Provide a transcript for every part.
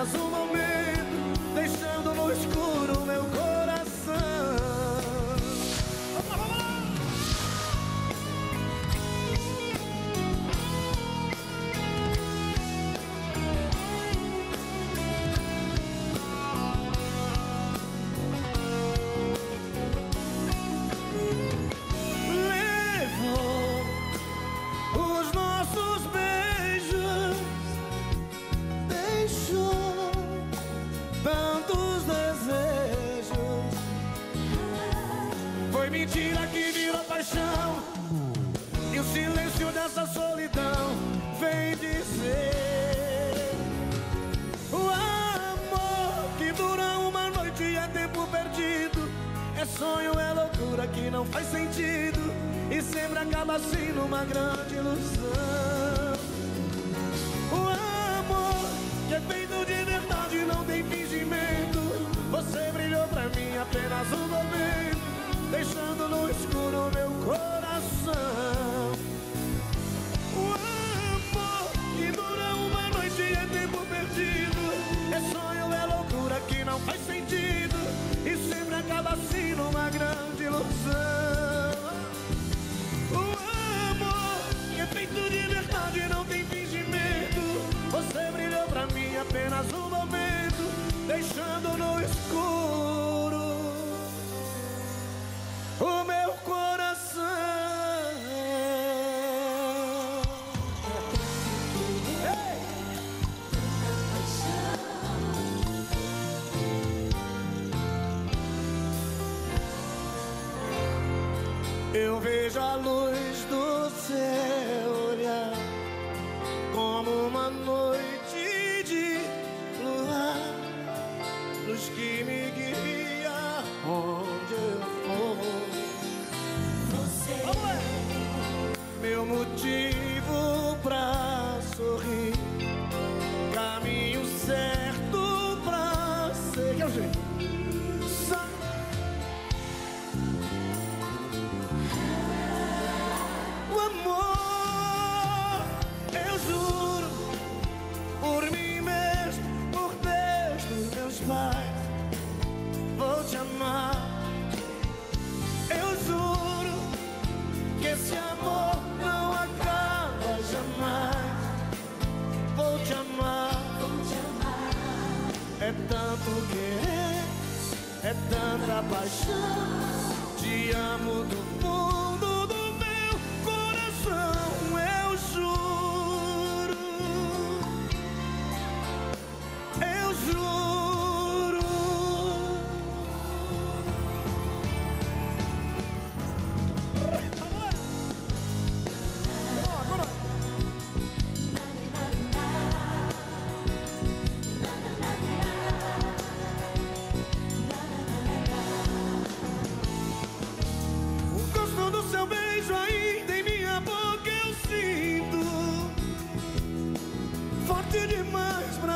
azul meio dessa solidão vem dizer. O amor que dura uma noite é tempo perdido. É sonho, é loucura que não faz sentido. E sempre acaba assim numa grande ilusão. O amor que é feito de verdade não tem fingimento. Você brilhou pra mim apenas um momento Deixando no escuro meu coração. Deixando no escuro o meu coração. Eu vejo a luz do seu é tanta paixão. Te amo do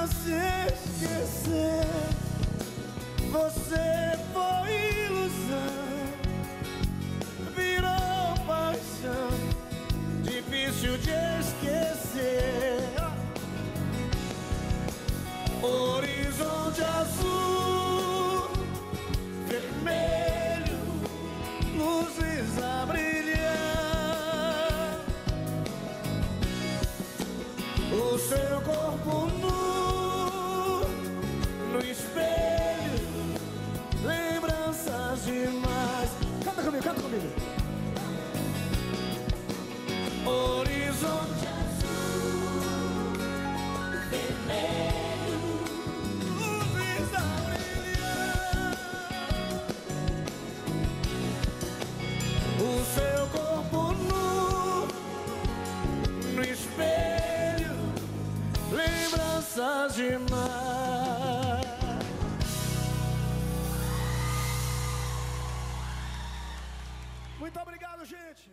se esquecer. Você as demais. Muito obrigado, gente.